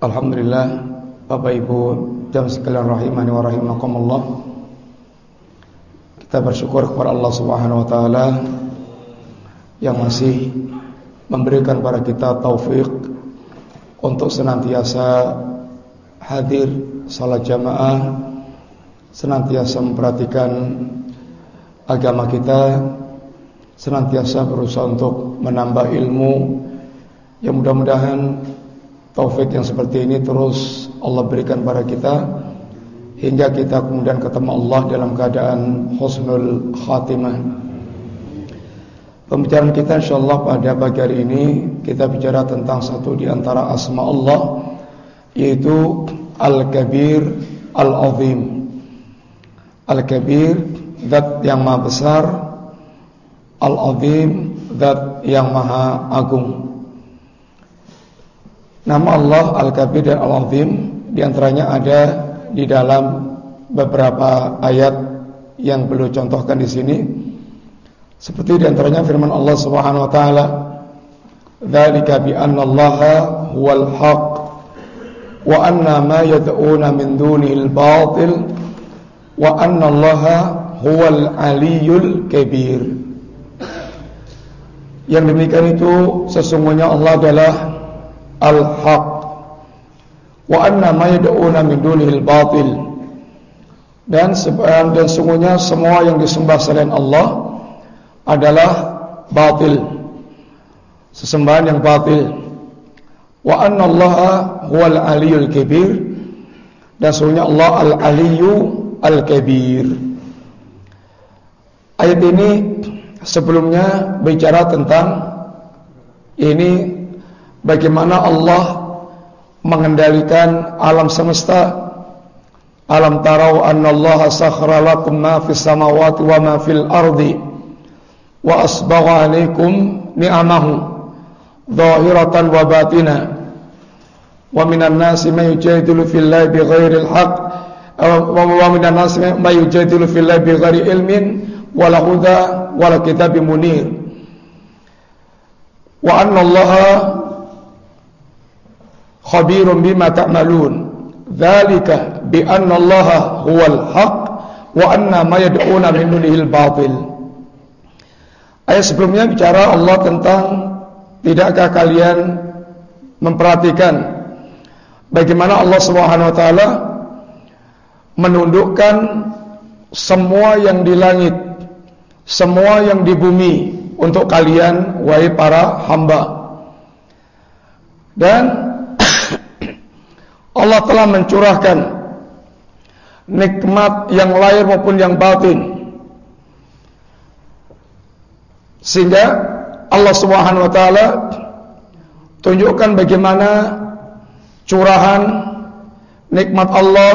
Alhamdulillah Bapak Ibu jam sekalian rahimani wa rahimakumullah. Kita bersyukur kepada Allah Subhanahu wa taala yang masih memberikan kepada kita taufik untuk senantiasa hadir salat jamaah senantiasa memperhatikan agama kita senantiasa berusaha untuk menambah ilmu. Yang mudah-mudahan taufik yang seperti ini terus Allah berikan pada kita hingga kita kemudian ketemu Allah dalam keadaan husnul khatimah. Pembicaraan kita insyaallah pada pagi hari ini kita bicara tentang satu di antara asma Allah yaitu Al-Kabir Al-Azim. Al-Kabir zat yang maha besar, Al-Azim zat yang maha agung. Nama Allah Al-Kabir dan Al-Azim di antaranya ada di dalam beberapa ayat yang perlu contohkan di sini. Seperti di antaranya firman Allah Subhanahu wa taala, "Dzalika bi anna Allah huwal haq wa anna ma yad'una min dunihi al-batil wa anna Allah huwal aliyyul kabir." Yang demikian itu sesungguhnya Allah adalah al-haq wa anna ma yad'una min al-batil dan dan sungguhnya semua yang disembah selain Allah adalah batil. Sesembahan yang batil. Wa anna Allah huwal aliyul kabir dan sungguhnya Allah al-aliyu al-kabir ayat ini sebelumnya bicara tentang ini bagaimana Allah mengendalikan alam semesta? Alam tarau annallaha sakhara lakum ma fis samawati wa ma fil ardi wa asbagha alaikum ni'amahu zahiratan wa batina. Wa minan nasi man yujadilu fillahi bighairi alhaq wa minan nasi man yujadilu fillahi bighairi ilmin wala huda wala kitabim munir. Wa anna allaha khabirun bima ta'malun. Dzalika bi anna Allah huwal haq wa anna ma yad'una min dunihi batil. Ayat sebelumnya bicara Allah tentang tidakkah kalian memperhatikan bagaimana Allah Subhanahu wa taala menundukkan semua yang di langit semua yang di bumi untuk kalian wahai para hamba. Dan Allah telah mencurahkan nikmat yang lahir maupun yang batin. Sehingga Allah Subhanahu wa taala tunjukkan bagaimana curahan nikmat Allah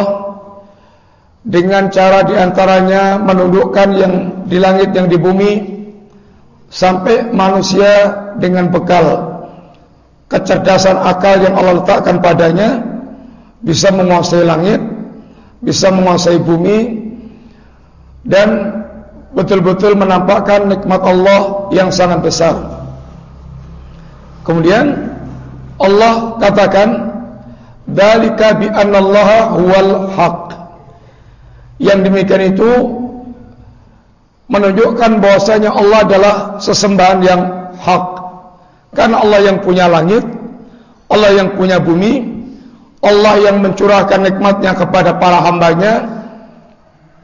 dengan cara di antaranya menundukkan yang di langit yang di bumi sampai manusia dengan bekal kecerdasan akal yang Allah letakkan padanya bisa menguasai langit, bisa menguasai bumi dan betul-betul menampakkan nikmat Allah yang sangat besar. Kemudian Allah katakan dalika bi annallaha huwal haq. Yang demikian itu menunjukkan bahwasanya Allah adalah sesembahan yang hak. Karena Allah yang punya langit, Allah yang punya bumi, Allah yang mencurahkan nikmatnya kepada para hambanya.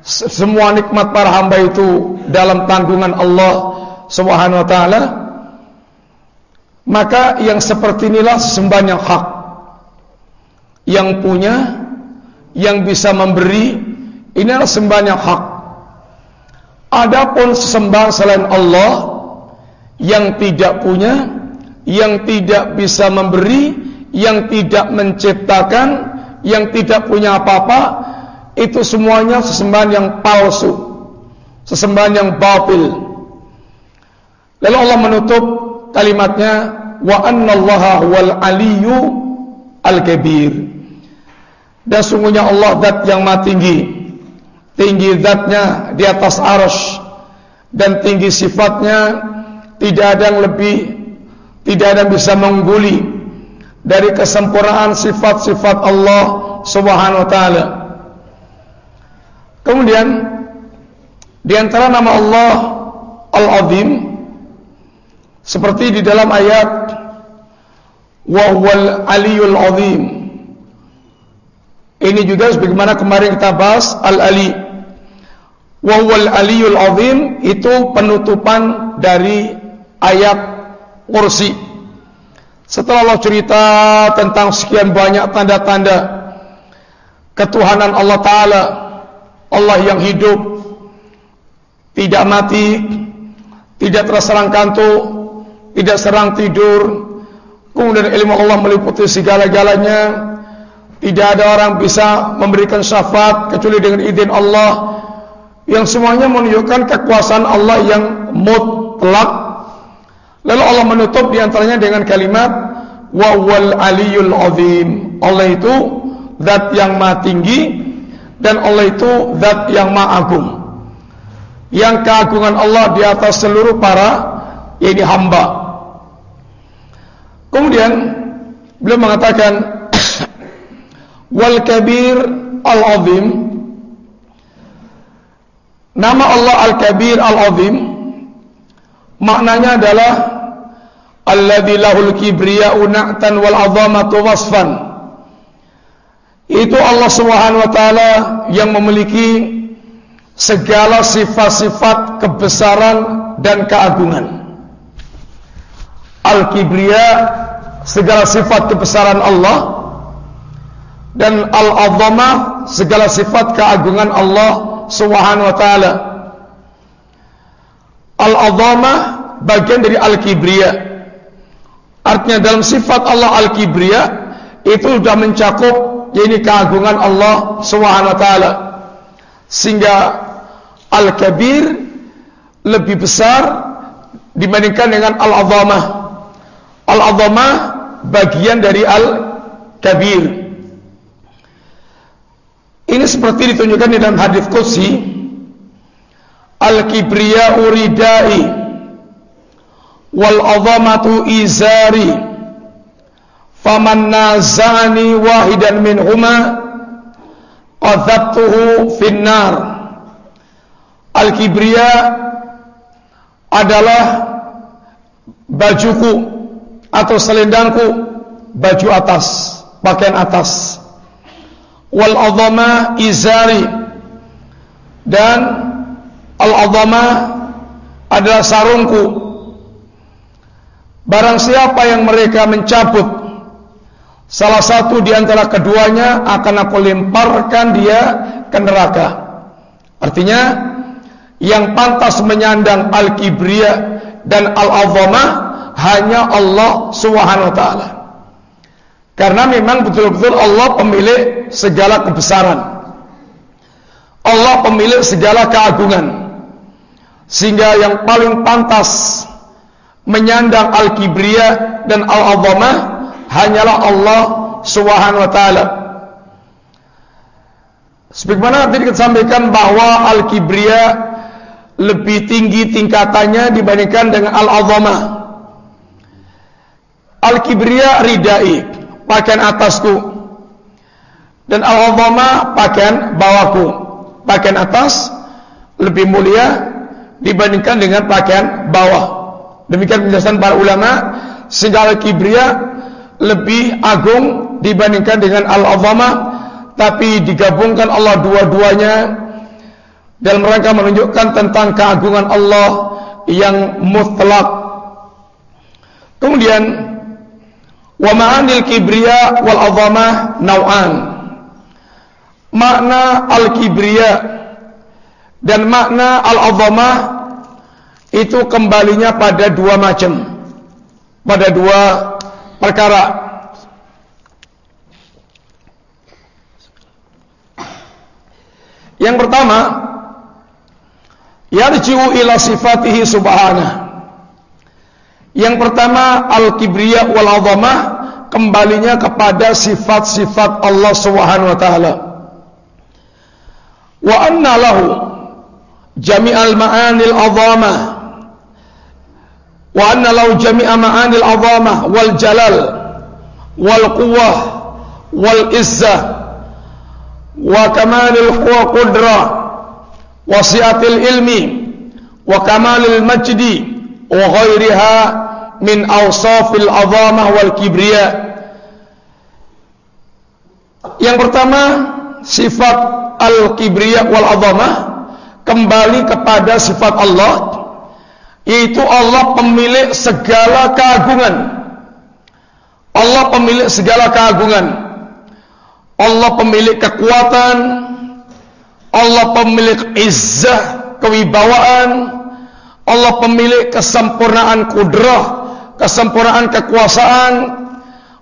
Semua nikmat para hamba itu dalam tanggungan Allah Subhanahu wa taala. Maka yang seperti inilah sesembahan yang hak yang punya yang bisa memberi inilah sembahan yang hak. Adapun sesembahan selain Allah yang tidak punya yang tidak bisa memberi yang tidak menciptakan yang tidak punya apa-apa itu semuanya sesembahan yang palsu, sesembahan yang batil. Lalu Allah menutup kalimatnya wa annallaha wal aliyyu al-kabir. Dan sungguhnya Allah zat yang maha tinggi. Tinggi zatnya di atas arsh dan tinggi sifatnya tidak ada yang lebih tidak ada yang bisa mengguli dari kesempurnaan sifat-sifat Allah Subhanahu wa taala. Kemudian di antara nama Allah Al-Azim seperti di dalam ayat wa huwal aliyul azim. Ini juga sebagaimana kemarin kita bahas Al-Ali. Wa huwal aliyul azim itu penutupan dari ayat kursi. Setelah Allah cerita tentang sekian banyak tanda-tanda ketuhanan Allah Ta'ala, Allah yang hidup, tidak mati, tidak terserang kantuk, tidak serang tidur, kemudian ilmu Allah meliputi segala-galanya, tidak ada orang bisa memberikan syafaat kecuali dengan izin Allah, yang semuanya menunjukkan kekuasaan Allah yang mutlak Lalu Allah menutup di antaranya dengan kalimat wa wal aliyul azim. Allah itu zat yang maha tinggi dan Allah itu zat yang maha agung. Yang keagungan Allah di atas seluruh para ini hamba. Kemudian beliau mengatakan wal kabir al azim Nama Allah Al-Kabir Al-Azim Maknanya adalah alladzi lahul kibriya'u na'tan wal 'azamatu wasfan. Itu Allah Subhanahu wa taala yang memiliki segala sifat-sifat kebesaran dan keagungan. Al-kibriya segala sifat kebesaran Allah dan al-'azamah segala sifat keagungan Allah Subhanahu wa taala. Al-azamah bagian dari al-kibriya. Artinya dalam sifat Allah al-kibriya itu sudah mencakup ini keagungan Allah taala. Sehingga al-kabir lebih besar dibandingkan dengan al-azamah. Al-azamah bagian dari al-kabir. Ini seperti ditunjukkan di dalam hadis qudsi Al-kibriya uridai. Wal azamatu izari. Faman nazani wahidan minhuma. Qadhabtuhu finnar. Al-kibriya adalah bajuku atau selendangku baju atas pakaian atas. Wal azama izari. Dan Al-azamah adalah sarungku. Barang siapa yang mereka mencabut salah satu di antara keduanya akan aku lemparkan dia ke neraka. Artinya yang pantas menyandang al-kibriya dan al-azamah hanya Allah Subhanahu wa taala. Karena memang betul-betul Allah pemilik segala kebesaran. Allah pemilik segala keagungan. Sehingga yang paling pantas menyandang al-kibriya dan al-azamah hanyalah Allah Subhanahu wa taala. Sebagaimana tadi kita sampaikan bahwa al-kibriya lebih tinggi tingkatannya dibandingkan dengan al-azamah. Al-kibriya ridai, pakaian atasku. Dan al-azamah pakaian bawahku. Pakaian atas lebih mulia dibandingkan dengan pakaian bawah. Demikian penjelasan para ulama sehingga al-kibriya lebih agung dibandingkan dengan al-azamah tapi digabungkan Allah dua-duanya dalam rangka menunjukkan tentang keagungan Allah yang mutlak. Kemudian wa ma'anil kibriya wal azamah nau'an. Makna al-kibriya dan makna al-azamah itu kembalinya pada dua macam. Pada dua perkara. Yang pertama, yarji'u ila sifatihi subhanah. Yang pertama al-kibriya wal azamah kembalinya kepada sifat-sifat Allah Subhanahu wa taala. Wa anna lahu jami'al ma'anil azamah wa anna lahu jami'a ma'anil azamah wal jalal wal quwwah wal izzah wa kamalil qudrah wa si'atil ilmi wa kamalil majdi wa ghairiha min awsafil azamah wal kibriya. Yang pertama, sifat al-kibriya wal azamah kembali kepada sifat Allah yaitu Allah pemilik segala keagungan. Allah pemilik segala keagungan. Allah pemilik kekuatan. Allah pemilik izzah, kewibawaan, Allah pemilik kesempurnaan kudrah, kesempurnaan kekuasaan.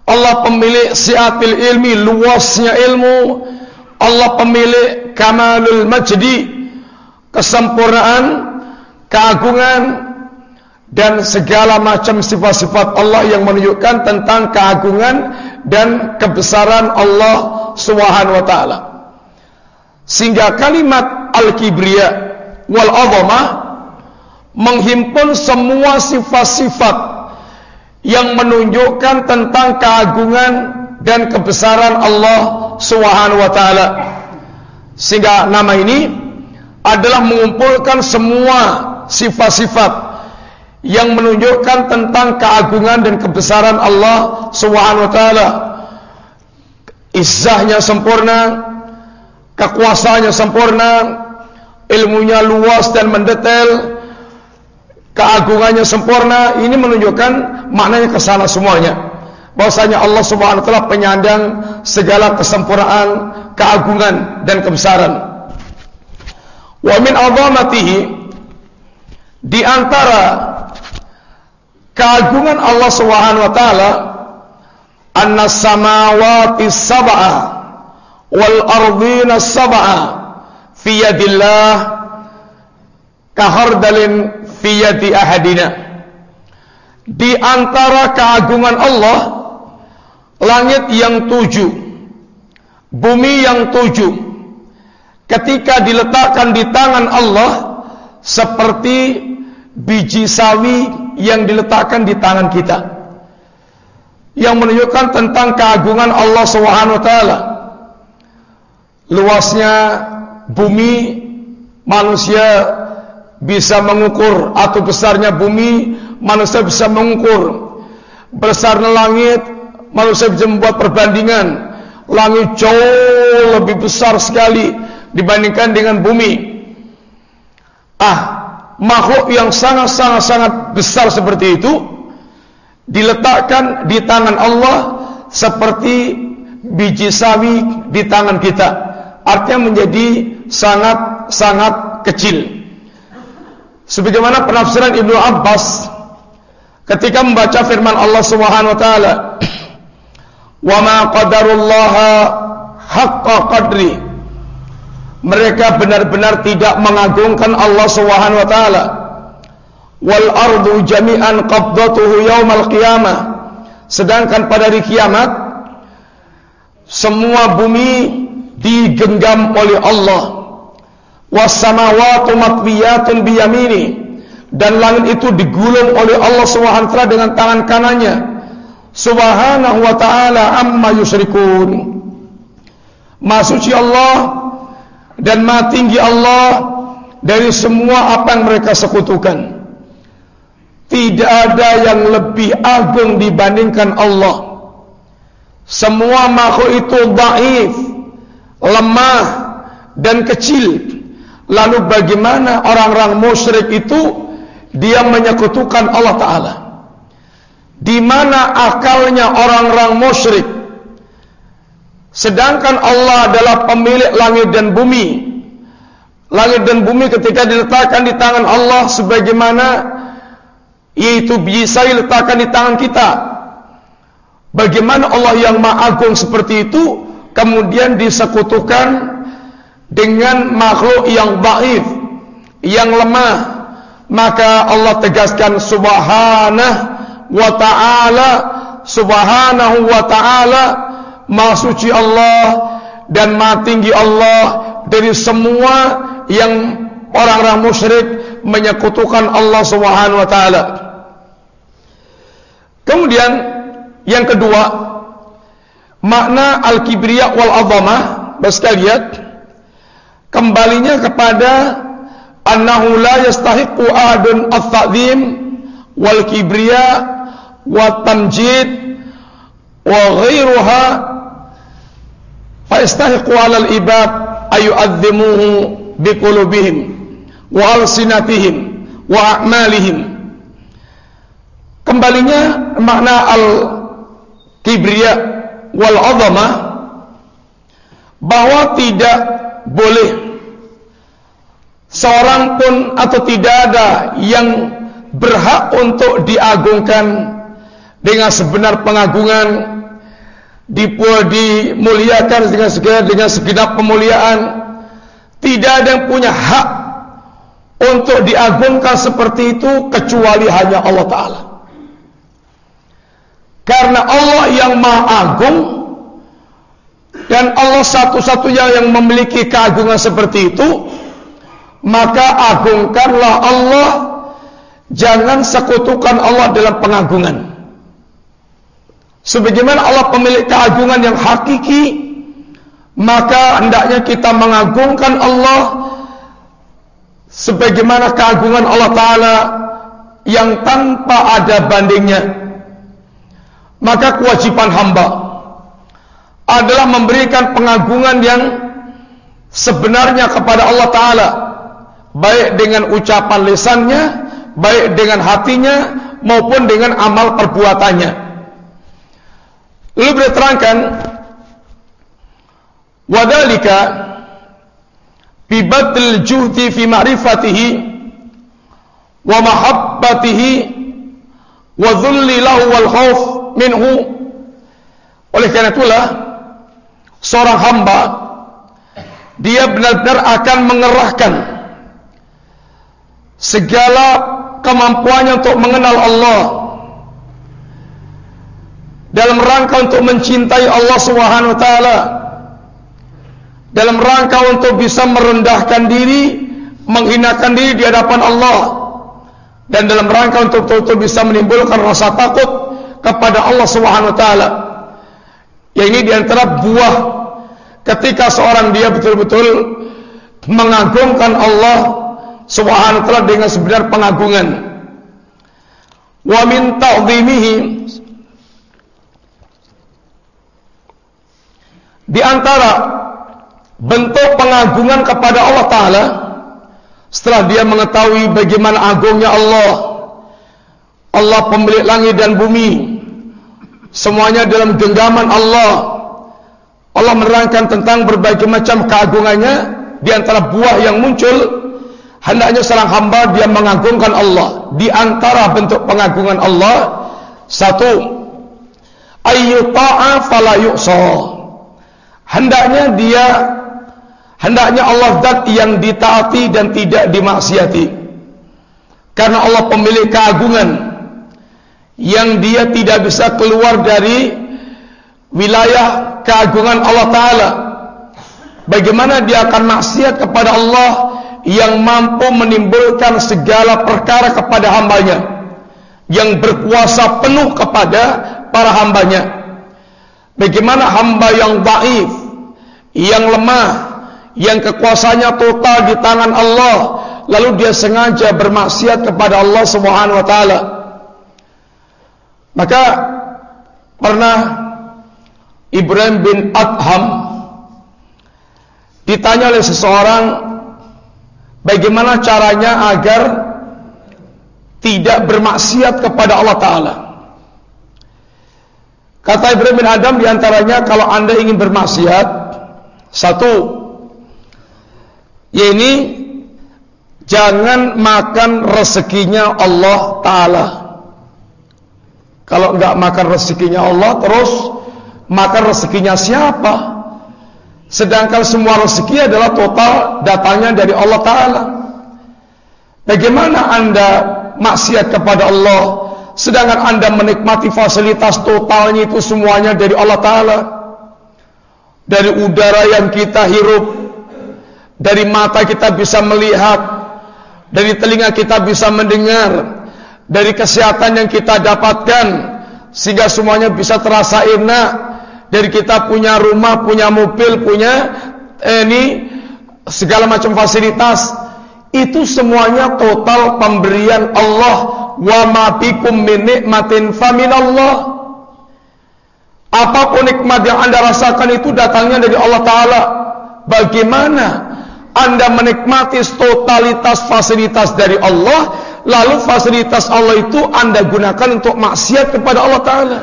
Allah pemilik siatil ilmi, luasnya ilmu. Allah pemilik kamalul majdi, kesempurnaan, keagungan dan segala macam sifat-sifat Allah yang menunjukkan tentang keagungan dan kebesaran Allah Subhanahu wa taala. Sehingga kalimat al-kibriya wal 'azamah menghimpun semua sifat-sifat yang menunjukkan tentang keagungan dan kebesaran Allah Subhanahu wa taala. Sehingga nama ini adalah mengumpulkan semua sifat-sifat yang menunjukkan tentang keagungan dan kebesaran Allah Subhanahu wa taala. Izzahnya sempurna, kekuasaannya sempurna, ilmunya luas dan mendetail, keagungannya sempurna. Ini menunjukkan maknanya ke sana semuanya. Bahwasanya Allah Subhanahu wa taala penyandang segala kesempurnaan keagungan dan kebesaran wa min azamatihi di antara keagungan Allah Subhanahu wa taala anna samawati sab'a wal ardina sab'a fi yadillah kahardalin fiyati ahadina. Di antara keagungan Allah langit yang tujuh bumi yang tujuh ketika diletakkan di tangan Allah seperti biji sawi yang diletakkan di tangan kita. Yang menunjukkan tentang keagungan Allah Subhanahu wa taala. Luasnya bumi manusia bisa mengukur atau besarnya bumi manusia bisa mengukur. Besarnya langit manusia bisa membuat perbandingan. Langit jauh lebih besar sekali dibandingkan dengan bumi. Ah makhluk yang sangat-sangat sangat besar seperti itu diletakkan di tangan Allah seperti biji sawi di tangan kita. Artinya menjadi sangat-sangat kecil. Sebagaimana penafsiran Ibnu Abbas ketika membaca firman Allah Subhanahu wa taala, "Wa ma qadarullah haqqa qadri." Mereka benar-benar tidak mengagungkan Allah Subhanahu wa taala. Wal ardu jami'an qabdatuhu yaumal qiyamah. Sedangkan pada hari kiamat semua bumi digenggam oleh Allah wasamawatu matwiyatun biyamini dan langit itu digulung oleh Allah Subhanahu wa dengan tangan kanannya subhanahu wa taala amma yusyrikun Masuci Allah dan maha tinggi Allah dari semua apa yang mereka sekutukan tidak ada yang lebih agung dibandingkan Allah semua makhluk itu dhaif lemah dan kecil Lalu bagaimana orang-orang musyrik itu dia menyekutukan Allah taala? Di mana akalnya orang-orang musyrik? Sedangkan Allah adalah pemilik langit dan bumi. Langit dan bumi ketika diletakkan di tangan Allah sebagaimana yaitu bisa diletakkan di tangan kita. Bagaimana Allah yang Maha Agung seperti itu kemudian disekutukan dengan makhluk yang dhaif, yang lemah, maka Allah tegaskan subhanahu wa ta'ala subhanahu wa ta'ala maha suci Allah dan maha tinggi Allah dari semua yang orang-orang musyrik menyekutukan Allah Subhanahu wa taala. Kemudian yang kedua, makna al-kibriya wal azamah, sekalian, kembalinya kepada annahu la yastahiqu adun at-ta'zim wal kibriya wa tamjid wa ghairuha fa yastahiqu 'ala al-ibad ayu'azzimuhu biqulubihim wa a'malihim kembalinya makna al kibriya wal azama bahwa tidak boleh seorang pun atau tidak ada yang berhak untuk diagungkan dengan sebenar pengagungan dimuliakan dengan segala dengan segenap pemuliaan tidak ada yang punya hak untuk diagungkan seperti itu kecuali hanya Allah taala. Karena Allah yang Maha Agung dan Allah satu-satunya yang memiliki keagungan seperti itu maka agungkanlah Allah. Jangan sekutukan Allah dalam pengagungan sebagaimana Allah pemilik keagungan yang hakiki maka hendaknya kita mengagungkan Allah sebagaimana keagungan Allah Ta'ala yang tanpa ada bandingnya. Maka kewajiban hamba adalah memberikan pengagungan yang sebenarnya kepada Allah Ta'ala baik dengan ucapan lisannya baik dengan hatinya maupun dengan amal perbuatannya lalu beliau terangkan wadalika bibatil juhdi fi ma'rifatihi wa mahabbatihi wa dhulli lahu wal khawf minhu. Oleh karena itulah seorang hamba dia benar-benar akan mengerahkan segala kemampuannya untuk mengenal Allah dalam rangka untuk mencintai Allah Subhanahu wa taala dalam rangka untuk bisa merendahkan diri menghinakan diri di hadapan Allah dan dalam rangka untuk betul-betul bisa menimbulkan rasa takut kepada Allah Subhanahu wa taala. Ya ini di antara buah ketika seorang dia betul-betul mengagungkan Allah Subhanahu wa taala dengan sebenar pengagungan. Wa min di antara bentuk pengagungan kepada Allah taala setelah dia mengetahui bagaimana agungnya Allah Allah pemilik langit dan bumi semuanya dalam genggaman Allah Allah menerangkan tentang berbagai macam keagungannya di antara buah yang muncul hendaknya seorang hamba dia mengagungkan Allah. Di antara bentuk pengagungan Allah satu ayyuta'a fala hendaknya dia hendaknya Allah zat yang ditaati dan tidak dimaksiati. Karena Allah pemilik keagungan yang dia tidak bisa keluar dari wilayah keagungan Allah Ta'ala. Bagaimana dia akan maksiat kepada Allah yang mampu menimbulkan segala perkara kepada hambanya yang berkuasa penuh kepada para hambanya. Bagaimana hamba yang baif yang lemah yang kekuasaannya total di tangan Allah lalu dia sengaja bermaksiat kepada Allah Subhanahu wa taala maka pernah Ibrahim bin Adham ditanya oleh seseorang bagaimana caranya agar tidak bermaksiat kepada Allah Ta'ala. Kata Ibrahim bin Adam di antaranya kalau anda ingin bermaksiat, satu, ini jangan makan rezekinya Allah Ta'ala. Kalau enggak makan rezekinya Allah terus makan rezekinya siapa? Sedangkan semua rezeki adalah total datangnya dari Allah Ta'ala Bagaimana anda maksiat kepada Allah Sedangkan anda menikmati fasilitas totalnya itu semuanya dari Allah Ta'ala Dari udara yang kita hirup. Dari mata kita bisa melihat. Dari telinga kita bisa mendengar. Dari kesehatan yang kita dapatkan. Sehingga semuanya bisa terasa enak. Dari kita punya rumah, punya mobil, punya eh, ini segala macam fasilitas. Itu semuanya total pemberian Allah. Wa ma bikum min nikmatin faminallah apa pun nikmat yang anda rasakan itu datangnya dari Allah Ta'ala bagaimana anda menikmati totalitas fasilitas dari Allah lalu fasilitas Allah itu anda gunakan untuk maksiat kepada Allah Ta'ala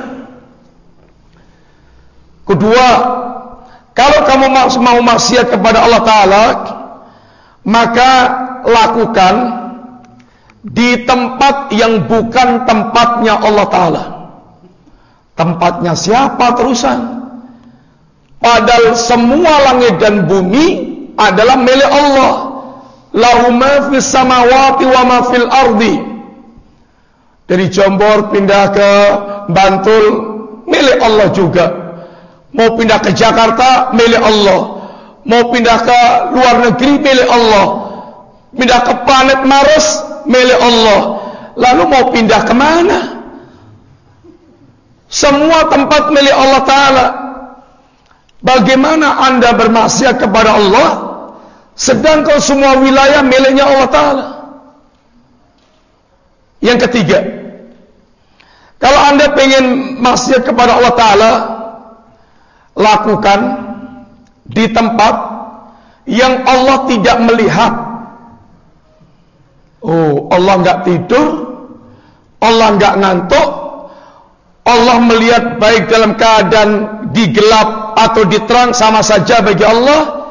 Kedua, kalau kamu mau maksiat kepada Allah Ta'ala, maka lakukan di tempat yang bukan tempatnya Allah Ta'ala. Tempatnya siapa terusan? Padahal semua langit dan bumi adalah milik Allah. Lahu ma fis samawati wa ma fil ardi. Dari Jombor pindah ke Bantul milik Allah juga. Mau pindah ke Jakarta milik Allah. Mau pindah ke luar negeri milik Allah. Pindah ke planet Mars milik Allah. Lalu mau pindah ke mana? Semua tempat milik Allah Ta'ala. Bagaimana anda bermaksiat kepada Allah Sedangkan semua wilayah miliknya Allah Ta'ala Yang ketiga Kalau anda ingin maksiat kepada Allah Ta'ala lakukan di tempat yang Allah tidak melihat. Oh, Allah nggak tidur, Allah nggak ngantuk, Allah melihat baik dalam keadaan digelap atau diterang sama saja bagi Allah.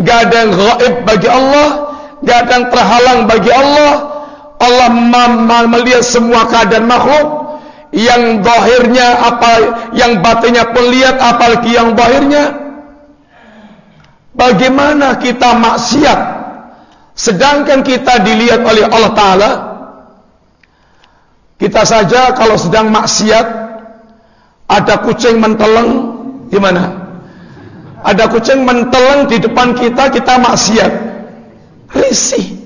Gak ada yang gaib bagi Allah, gak ada yang terhalang bagi Allah. Allah melihat semua keadaan makhluk yang zahirnya apa yang batinnya pun lihat apalagi yang zahirnya bagaimana kita maksiat sedangkan kita dilihat oleh Allah taala kita saja kalau sedang maksiat ada kucing menteleng gimana ada kucing menteleng di depan kita kita maksiat risih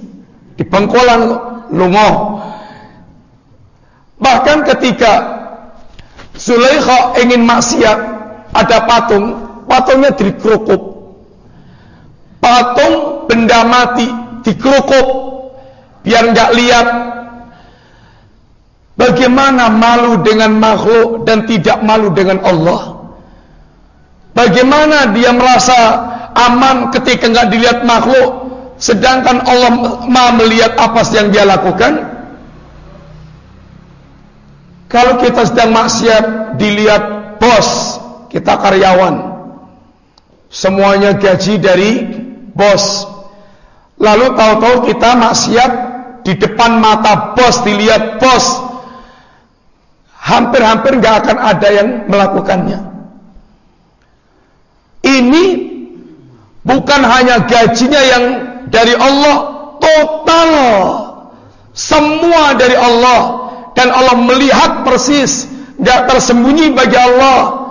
di pengkolan lungo Bahkan ketika Zulaikha ingin maksiat, ada patung, patungnya dikerukuk. Patung benda mati dikerukuk biar nggak lihat. Bagaimana malu dengan makhluk dan tidak malu dengan Allah? Bagaimana dia merasa aman ketika nggak dilihat makhluk, sedangkan Allah melihat apa yang dia lakukan? Kalau kita sedang maksiat dilihat bos, kita karyawan. Semuanya gaji dari bos. Lalu tahu-tahu kita maksiat di depan mata bos dilihat bos. Hampir-hampir nggak akan ada yang melakukannya. Ini bukan hanya gajinya yang dari Allah, total semua dari Allah dan Allah melihat persis, tidak tersembunyi bagi Allah.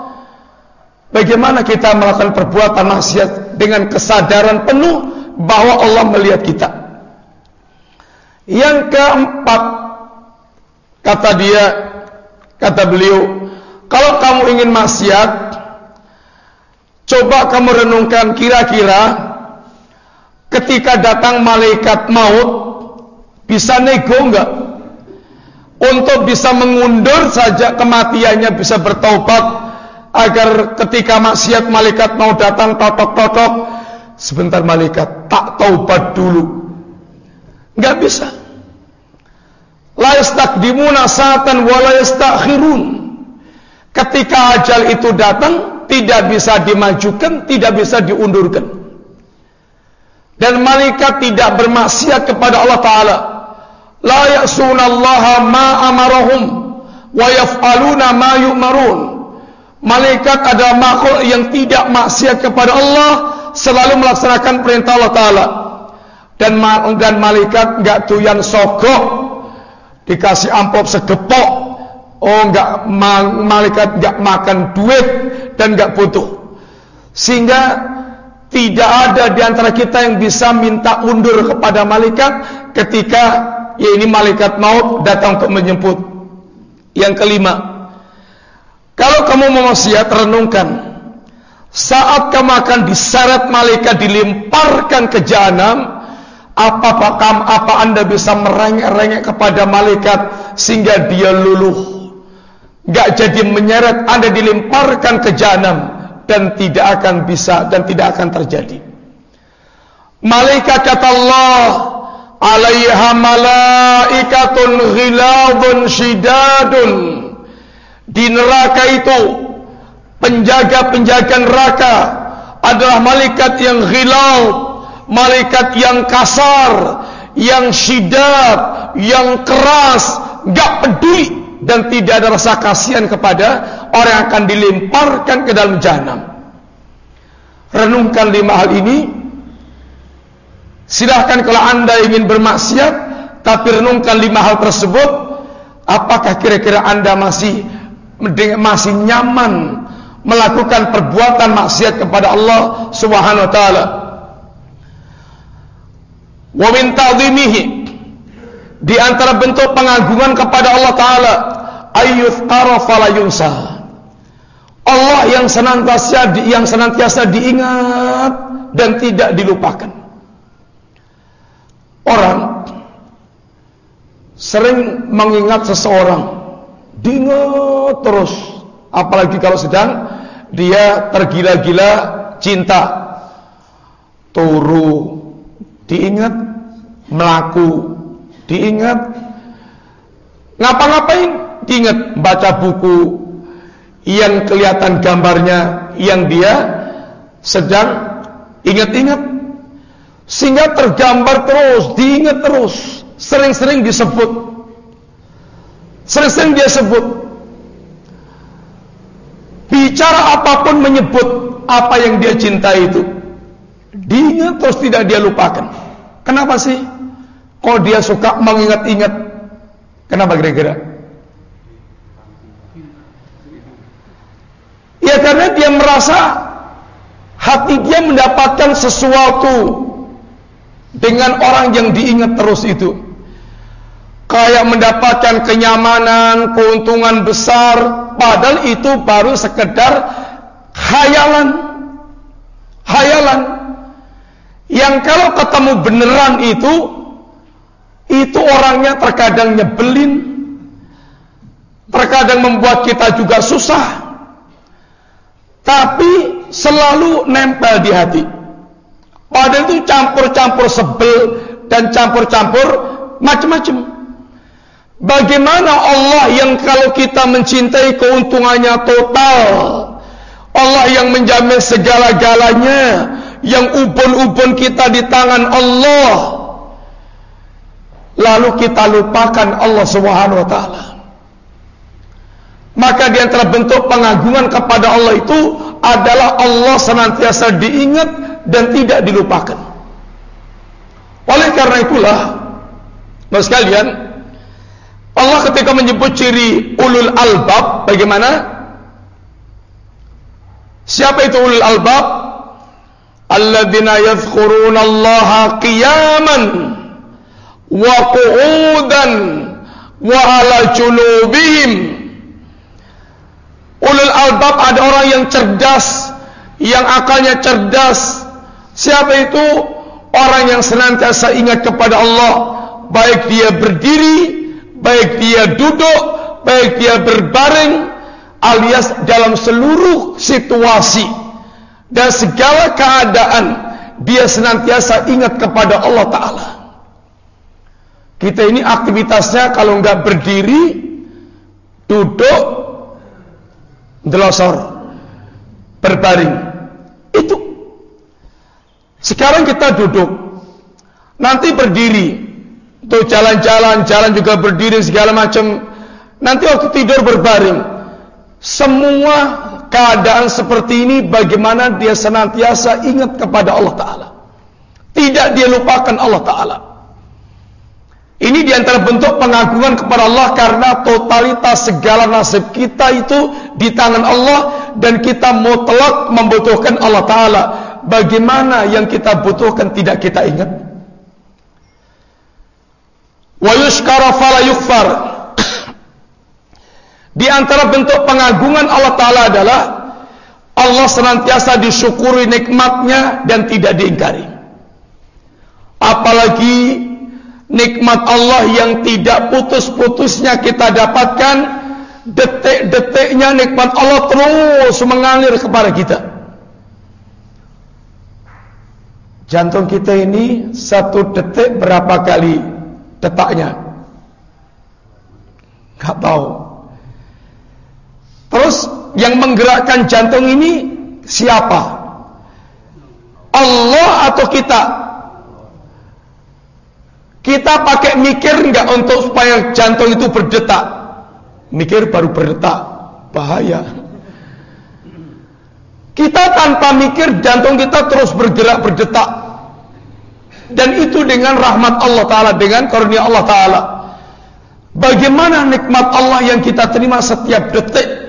Bagaimana kita melakukan perbuatan maksiat dengan kesadaran penuh bahwa Allah melihat kita. Yang keempat, kata dia, kata beliau, kalau kamu ingin maksiat, coba kamu renungkan kira-kira ketika datang malaikat maut bisa nego enggak untuk bisa mengundur saja kematiannya bisa bertobat agar ketika maksiat malaikat mau datang totok-totok sebentar malaikat tak taubat dulu. Nggak bisa la yastaqdimuna sa'atan wa la yastakhirun. Ketika ajal itu datang tidak bisa dimajukan tidak bisa diundurkan. Dan malaikat tidak bermaksiat kepada Allah taala. La ya'sunallaha ma amarahum wa yaf'aluna ma yu'marun. Malaikat adalah makhluk yang tidak maksiat kepada Allah selalu melaksanakan perintah Allah Taala. Dan dan malaikat nggak yang sogok dikasih amplop segepok. Oh nggak malaikat nggak makan duit dan nggak butuh. Sehingga tidak ada di antara kita yang bisa minta undur kepada malaikat ketika ya ini malaikat maut datang untuk menjemput. Yang kelima, kalau kamu mau maksiat renungkan. Saat kamu akan diseret malaikat dilemparkan ke jahanam apa apa anda bisa merengek-rengek kepada malaikat sehingga dia luluh gak jadi menyeret anda dilemparkan ke jahanam dan tidak akan bisa dan tidak akan terjadi. Malaikat kata Allah, alaiha malaikatun ghiladun shidadun. Di neraka itu penjaga-penjaga neraka adalah malaikat yang ghilad, malaikat yang kasar, yang syidad, yang keras, gak peduli dan tidak ada rasa kasihan kepada orang yang akan dilemparkan ke dalam jahanam. Renungkan lima hal ini. Silahkan kalau anda ingin bermaksiat, tapi renungkan lima hal tersebut. Apakah kira-kira anda masih masih nyaman melakukan perbuatan maksiat kepada Allah Subhanahu Wa Taala? Wa min di antara bentuk pengagungan kepada Allah Ta'ala ayyuzkara fala yunsa. Allah yang senantiasa yang senantiasa diingat dan tidak dilupakan. Orang sering mengingat seseorang diingat terus apalagi kalau sedang dia tergila-gila cinta turu diingat melaku diingat ngapa-ngapain? Diingat baca buku yang kelihatan gambarnya yang dia sedang ingat-ingat. Sehingga tergambar terus diingat terus. Sering-sering disebut. Sering-sering dia sebut. Bicara apa pun menyebut apa yang dia cintai itu. Diingat terus tidak dia lupakan kenapa sih Kok dia suka mengingat-ingat? Kenapa kira-kira? Ya karena dia merasa hati dia mendapatkan sesuatu dengan orang yang diingat terus itu. Kayak mendapatkan kenyamanan, keuntungan besar, padahal itu baru sekedar khayalan. Khayalan. Yang kalau ketemu beneran itu itu orangnya terkadang nyebelin, terkadang membuat kita juga susah, tapi selalu nempel di hati. Padahal itu campur-campur sebel dan campur-campur macam-macam. Bagaimana Allah yang kalau kita mencintai keuntungannya total, Allah yang menjamin segala-galanya, yang ubun-ubun kita di tangan Allah, lalu kita lupakan Allah Subhanahu wa taala. Maka di antara bentuk pengagungan kepada Allah itu adalah Allah senantiasa diingat dan tidak dilupakan. Oleh karena itulah, Mas sekalian, Allah ketika menyebut ciri ulul albab, bagaimana? Siapa itu ulul albab? Alladzina yadhkuruna Allah qiyaman wa qu'udan wa ala junubihim ulul albab ada orang yang cerdas yang akalnya cerdas. Siapa itu? Orang yang senantiasa ingat kepada Allah. Baik dia berdiri baik dia duduk baik dia berbaring alias dalam seluruh situasi dan segala keadaan dia senantiasa ingat kepada Allah Ta'ala kita ini aktivitasnya kalau nggak berdiri, duduk, delosor, berbaring. Itu. Sekarang kita duduk. Nanti berdiri. Tuh jalan-jalan, jalan juga berdiri segala macam. Nanti waktu tidur berbaring. Semua keadaan seperti ini bagaimana dia senantiasa ingat kepada Allah Ta'ala. Tidak dia lupakan Allah Ta'ala. Ini di antara bentuk pengagungan kepada Allah karena totalitas segala nasib kita itu di tangan Allah dan kita mutlak membutuhkan Allah Ta'ala. Bagaimana yang kita butuhkan tidak kita ingat? Wa yushkara fala yukfar. Di antara bentuk pengagungan Allah Ta'ala adalah Allah senantiasa disyukuri nikmatnya dan tidak diingkari. Apalagi nikmat Allah yang tidak putus-putusnya kita dapatkan, detik-detiknya nikmat Allah terus mengalir kepada kita. Jantung kita ini satu detik berapa kali detaknya? Gak tahu. Terus yang menggerakkan jantung ini siapa? Allah atau kita? Kita pakai mikir enggak untuk supaya jantung itu berdetak? Mikir baru berdetak, bahaya. Kita tanpa mikir jantung kita terus bergerak berdetak. Dan itu dengan rahmat Allah Ta'ala, dengan karunia Allah Ta'ala. Bagaimana nikmat Allah yang kita terima setiap detik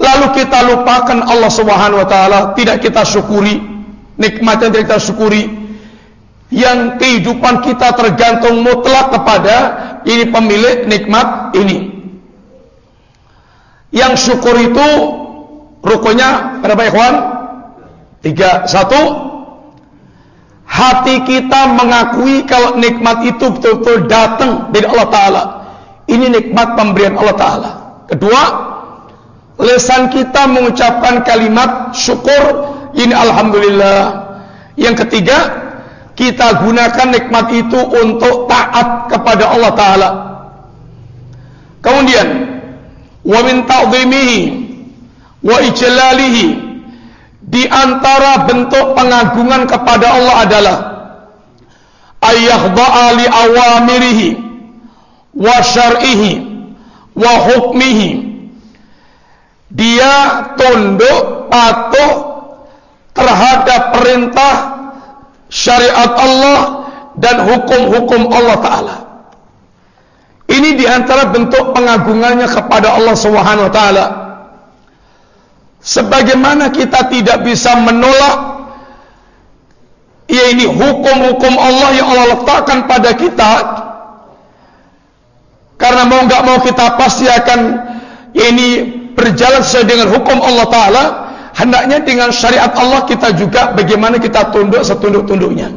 lalu kita lupakan Allah Subhanahu wa taala, tidak kita syukuri nikmat yang kita syukuri yang kehidupan kita tergantung mutlak kepada ini pemilik nikmat ini. Yang syukur itu rukunnya berapa ikhwan? Tiga. Satu, hati kita mengakui kalau nikmat itu betul-betul datang dari Allah Ta'ala. Ini nikmat pemberian Allah Ta'ala. Kedua, Lesan kita mengucapkan kalimat syukur ini alhamdulillah. Yang ketiga, kita gunakan nikmat itu untuk taat kepada Allah taala. Kemudian, wa min ta'dhimihi wa ijlalihi di antara bentuk pengagungan kepada Allah adalah ayyahda'a li awamirihi wa syar'ihi wa hukmihi dia tunduk patuh terhadap perintah syariat Allah dan hukum-hukum Allah Ta'ala. Ini di antara bentuk pengagungannya kepada Allah Subhanahu Wa Ta'ala. Sebagaimana kita tidak bisa menolak ya ini hukum-hukum Allah yang Allah letakkan pada kita karena mau nggak mau kita pasti akan ya ini berjalan sesuai dengan hukum Allah Ta'ala hendaknya dengan syariat Allah kita juga bagaimana kita tunduk setunduk-tunduknya.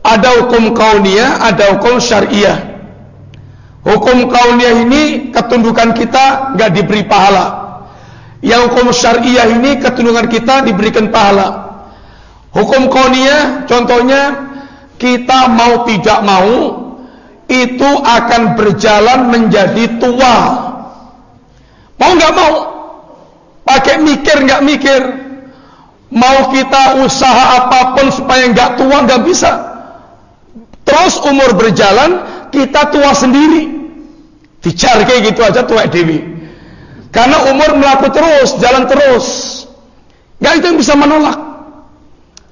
Ada hukum kauniyah ada hukum syariah. Hukum kauniyah ini ketundukan kita nggak diberi pahala. Yang hukum syariah ini ketundukan kita diberikan pahala. Hukum kauniyah contohnya kita mau tidak mau itu akan berjalan menjadi tua Mau nggak mau? Pakai mikir nggak mikir. Mau kita usaha apa pun supaya nggak tua nggak bisa. Terus umur berjalan, kita tua sendiri. Dicari kayak gitu aja tua dewi. Karena umur melaku terus, jalan terus. Gak ada yang bisa menolak.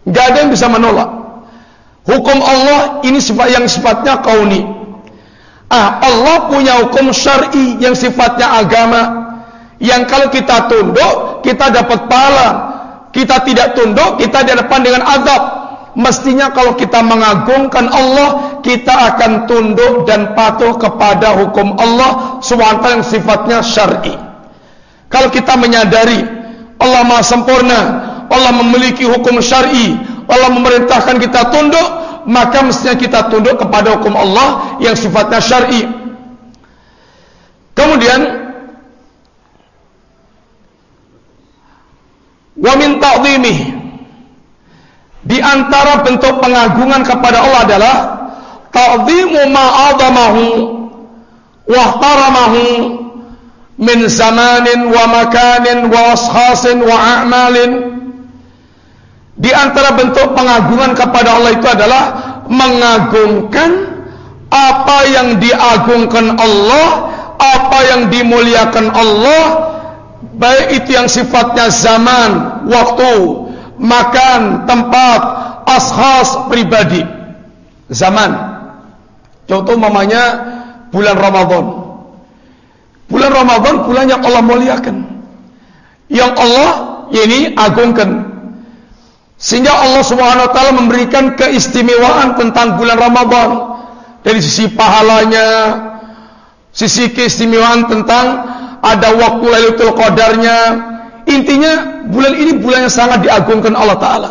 Gak ada yang bisa menolak. Hukum Allah ini sifat yang sifatnya kauni. Ah, Allah punya hukum syar'i yang sifatnya agama yang kalau kita tunduk kita dapat pahala. Kita tidak tunduk kita di depan dengan azab. Mestinya kalau kita mengagungkan Allah kita akan tunduk dan patuh kepada hukum Allah SWT yang sifatnya syar'i. Kalau kita menyadari Allah maha sempurna Allah memiliki hukum syar'i Allah memerintahkan kita tunduk maka mestinya kita tunduk kepada hukum Allah yang sifatnya syar'i. Kemudian wa min ta'zimih di antara bentuk pengagungan kepada Allah adalah ta'zimu ma'azamahu wa taramahu min zamanin wa makanin wa ashasin wa a'malin. Di antara bentuk pengagungan kepada Allah itu adalah mengagungkan apa yang diagungkan Allah apa yang dimuliakan Allah baik itu yang sifatnya zaman, waktu, makan, tempat, ashas pribadi, zaman. Contoh mamanya bulan Ramadan. Bulan Ramadan bulan yang Allah muliakan. Yang Allah ini agungkan. Sehingga Allah Subhanahu wa taala memberikan keistimewaan tentang bulan Ramadan dari sisi pahalanya, sisi keistimewaan tentang ada waktu Lailatul Qadarnya. Intinya bulan ini bulan yang sangat diagungkan Allah taala.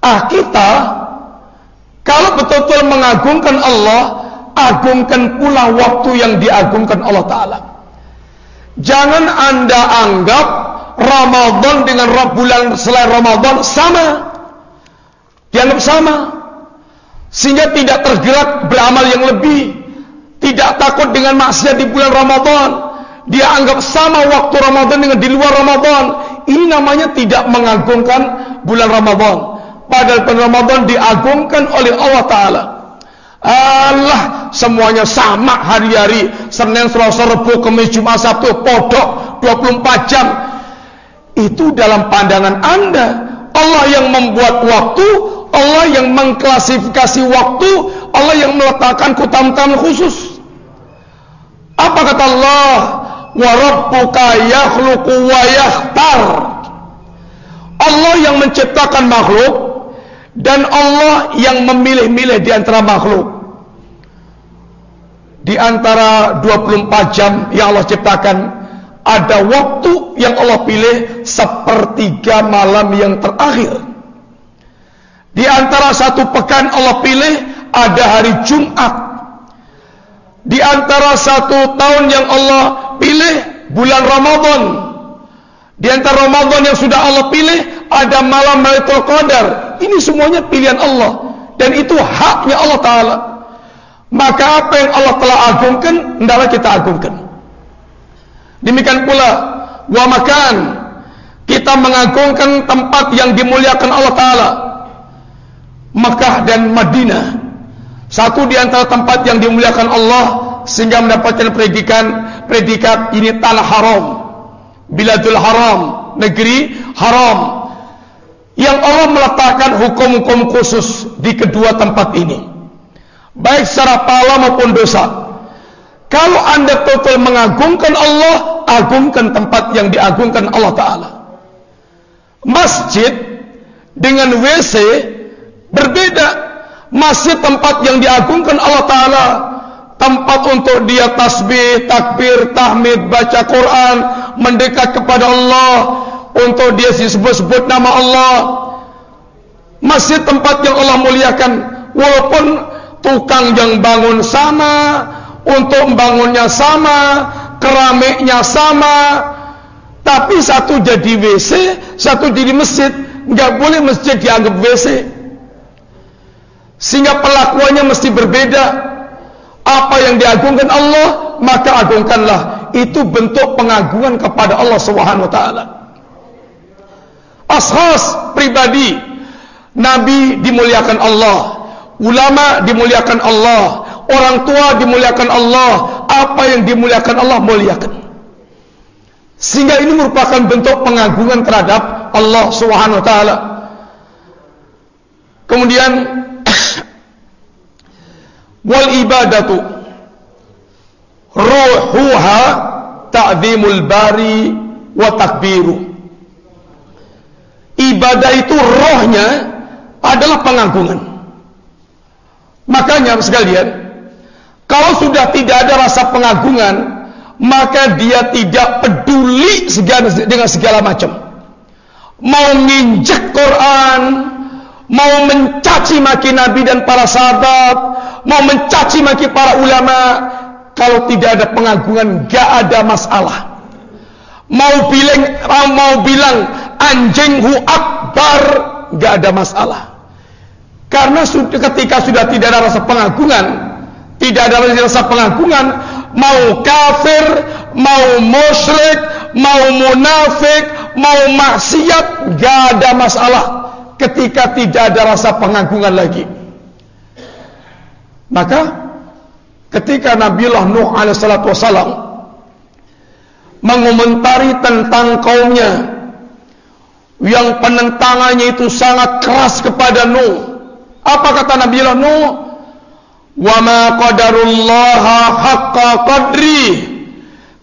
Ah kita kalau betul-betul mengagungkan Allah, agungkan pula waktu yang diagungkan Allah taala. Jangan Anda anggap Ramadan dengan bulan selain Ramadan sama. Dianggap sama. Sehingga tidak tergerak beramal yang lebih. Tidak takut dengan maksiat di bulan Ramadan. Dia anggap sama waktu Ramadan dengan di luar Ramadan. Ini namanya tidak mengagungkan bulan Ramadan. Padahal bulan Ramadan diagungkan oleh Allah Ta'ala. Allah semuanya sama hari-hari. Senin, Selasa, Rabu, Kamis, Jumat, Sabtu, podok 24 jam itu dalam pandangan Anda. Allah yang membuat waktu, Allah yang mengklasifikasi waktu, Allah yang meletakkan kutam-kutam khusus. Apa kata Allah? Wa yakhluqu wa yakhtar. Allah yang menciptakan makhluk dan Allah yang memilih-milih di antara makhluk. Di antara 24 jam yang Allah ciptakan, ada waktu yang Allah pilih sepertiga malam yang terakhir. Di antara satu pekan Allah pilih ada hari Jumat. Di antara satu tahun yang Allah pilih bulan Ramadan. Di antara Ramadan yang sudah Allah pilih ada malam Lailatul Qadar. Ini semuanya pilihan Allah dan itu haknya Allah taala. Maka apa yang Allah telah agungkan hendaklah kita agungkan. Demikian pula wa makan kita mengagungkan tempat yang dimuliakan Allah taala. Makkah dan Madinah. Satu di antara tempat yang dimuliakan Allah sehingga mendapatkan predikat predikat ini tanah haram. Biladul haram, negeri haram. Yang Allah meletakkan hukum-hukum khusus di kedua tempat ini. Baik secara pahala maupun dosa. Kalau anda total mengagungkan Allah, agungkan tempat yang diagungkan Allah Ta'ala. Masjid dengan WC berbeda. Masjid tempat yang diagungkan Allah Ta'ala. Tempat untuk dia tasbih, takbir, tahmid, baca Quran, mendekat kepada Allah. Untuk dia disebut-sebut nama Allah. Masjid tempat yang Allah muliakan. Walaupun tukang yang bangun sama, untuk membangunnya sama, keramiknya sama, tapi satu jadi WC, satu jadi masjid, nggak boleh masjid dianggap WC. Sehingga pelakuannya mesti berbeda. Apa yang diagungkan Allah, maka agungkanlah. Itu bentuk pengagungan kepada Allah Subhanahu wa taala. Ashas pribadi Nabi dimuliakan Allah, ulama dimuliakan Allah, Orang tua dimuliakan Allah, apa yang dimuliakan Allah muliakan. Sehingga ini merupakan bentuk pengagungan terhadap Allah Subhanahu wa taala. Kemudian wal ibadatu ruhuha ta'zimul bari wa takbiru. Ibadah itu rohnya adalah pengagungan. Makanya sekalian, kalau sudah tidak ada rasa pengagungan, maka dia tidak peduli dengan segala macam. Mau nginjek Quran, mau mencaci maki Nabi dan para sahabat, mau mencaci maki para ulama, kalau tidak ada pengagungan, gak ada masalah. Mau bilang, mau bilang anjinghu akbar, gak ada masalah. Karena ketika sudah tidak ada rasa pengagungan, tidak ada rasa pengagungan mau kafir mau musyrik mau munafik mau maksiat gak ada masalah ketika tidak ada rasa pengagungan lagi maka ketika Nabiullah Nuh alaihissalatu wassalam mengomentari tentang kaumnya yang penentangannya itu sangat keras kepada Nuh. Apa kata Nabi Nuh? Wa ma qadarullaha haqqa qadri.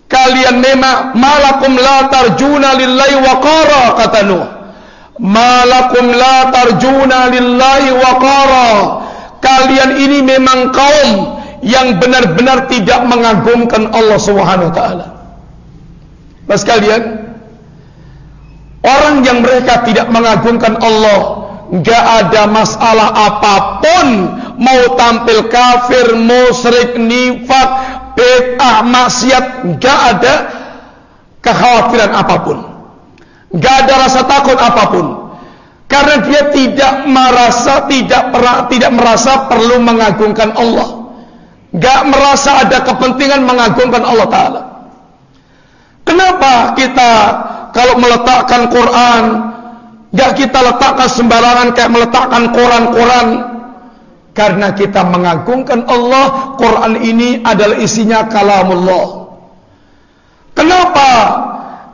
Kalian memang malakum la tarjuna lillahi waqara kata Nuh. Malakum la tarjuna lillahi waqara. Kalian ini memang kaum yang benar-benar tidak mengagumkan Allah Subhanahu wa taala. Mas kalian, orang yang mereka tidak mengagumkan Allah, enggak ada masalah apa pun, mau tampil kafir, musyrik, nifak, bid'ah, maksiat, enggak ada kekhawatiran apa pun. Enggak ada rasa takut apa pun. Karena dia tidak merasa tidak tidak merasa perlu mengagungkan Allah. Gak merasa ada kepentingan mengagungkan Allah Ta'ala. Kenapa kita kalau meletakkan Quran, gak kita letakkan sembarangan kayak meletakkan koran-koran? Karena kita mengagungkan Allah, Quran ini adalah isinya kalamullah. Kenapa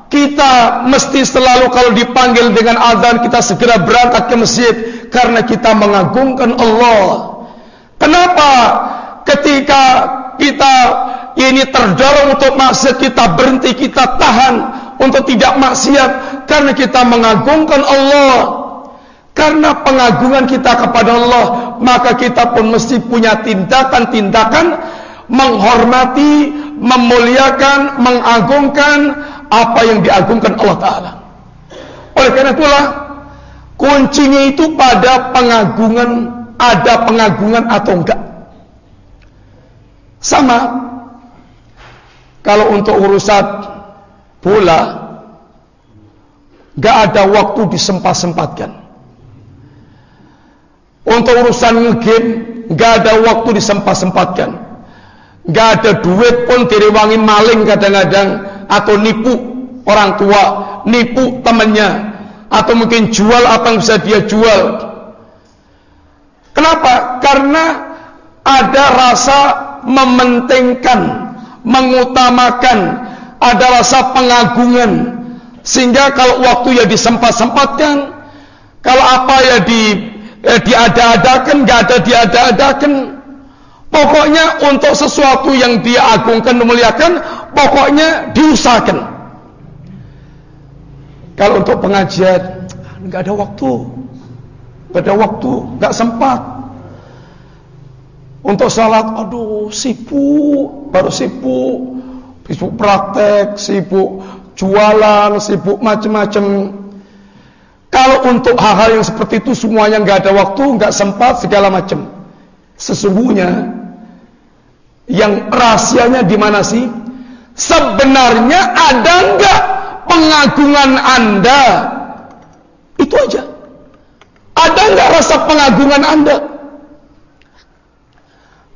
kita mesti selalu kalau dipanggil dengan azan kita segera berangkat ke masjid karena kita mengagungkan Allah. Kenapa ketika kita ini terdorong untuk maksiat kita berhenti kita tahan untuk tidak maksiat karena kita mengagungkan Allah. Karena pengagungan kita kepada Allah, maka kita pun mesti punya tindakan-tindakan menghormati, memuliakan, mengagungkan apa yang diagungkan Allah Ta'ala. Oleh karena itulah, kuncinya itu pada pengagungan, ada pengagungan atau enggak. Sama, kalau untuk urusan bola, enggak ada waktu disempat-sempatkan. Untuk urusan ngegame, enggak ada waktu disempat-sempatkan. Enggak ada duit pun direwangi maling kadang-kadang atau nipu orang tua, nipu temannya, atau mungkin jual apa yang bisa dia jual. Kenapa? Karena ada rasa mementingkan, mengutamakan, ada rasa pengagungan, sehingga kalau waktu ya disempat-sempatkan, kalau apa ya di eh, diada-adakan, nggak ada diada-adakan. Pokoknya untuk sesuatu yang dia agungkan, memuliakan, pokoknya diusahakan. Kalau untuk pengajian nggak ada waktu, nggak ada waktu, nggak sempat. Untuk salat, aduh sibuk, baru sibuk, sibuk praktek, sibuk jualan, sibuk macam-macam. Kalau untuk hal-hal yang seperti itu semuanya nggak ada waktu, nggak sempat segala macam. Sesungguhnya yang rahasianya di mana sih? Sebenarnya ada enggak pengagungan Anda? Itu aja. Ada enggak rasa pengagungan Anda?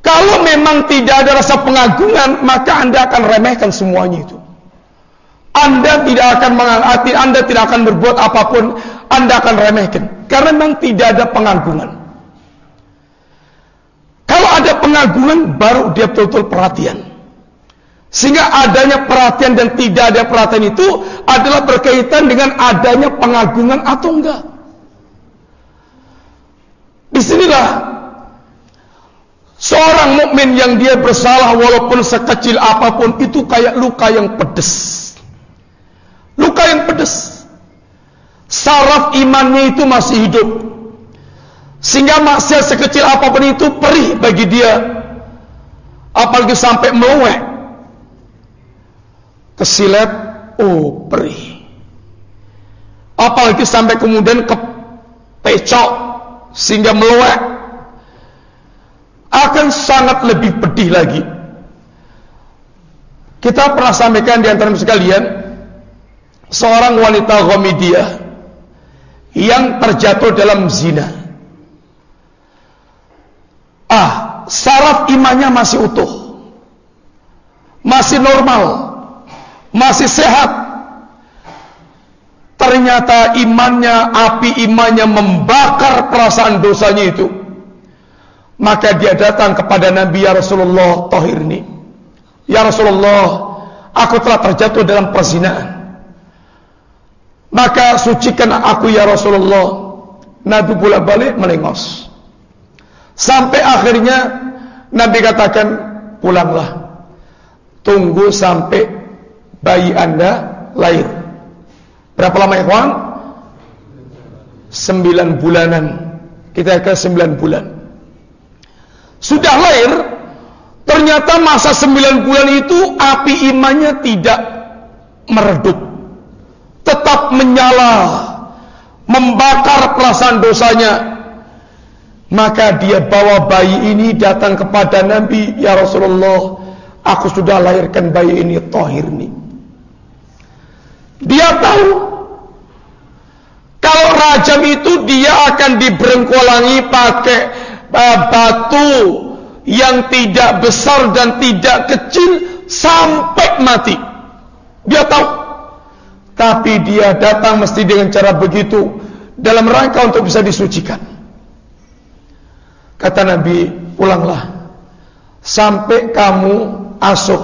Kalau memang tidak ada rasa pengagungan, maka Anda akan remehkan semuanya itu. Anda tidak akan mengalati, Anda tidak akan berbuat apa pun, Anda akan remehkan. Karena memang tidak ada pengagungan. Ada pengagungan, baru dia betul-betul perhatian. Sehingga adanya perhatian dan tidak ada perhatian itu adalah berkaitan dengan adanya pengagungan atau enggak. Di sinilah seorang mukmin yang dia bersalah walaupun sekecil apa pun itu kayak luka yang pedes. Luka yang pedes. Saraf imannya itu masih hidup. Sehingga maksiat sekecil apa pun itu perih bagi dia. Apalagi sampai meleweh kesilet, oh perih. Apalagi sampai kemudian kepecok sehingga meluak akan sangat lebih pedih lagi. Kita pernah sampaikan di antara sekalian seorang wanita Ghamidiyah yang terjatuh dalam zina. Ah, saraf imannya masih utuh. Masih normal masih sehat. Ternyata imannya, api imannya membakar perasaan dosanya itu. Maka dia datang kepada Nabi ya Rasulullah Tahir ini. Ya Rasulullah, aku telah terjatuh dalam perzinaan. Maka sucikan aku ya Rasulullah. Nabi pula balik melengos. Sampai akhirnya Nabi katakan, pulanglah. Tunggu sampai bayi anda lahir. Berapa lama kawan? Sembilan bulanan. Kita ke sembilan bulan. Sudah lahir, ternyata masa sembilan bulan itu api imannya tidak meredup. Tetap menyala, membakar perasaan dosanya. Maka dia bawa bayi ini datang kepada Nabi, Ya Rasulullah, aku sudah lahirkan bayi ini, tohir nih. Dia tahu kalau rajam itu dia akan diberengkolangi pakai uh, batu yang tidak besar dan tidak kecil sampai mati. Dia tahu. Tapi dia datang mesti dengan cara begitu dalam rangka untuk bisa disucikan. Kata Nabi, pulanglah sampai kamu asuh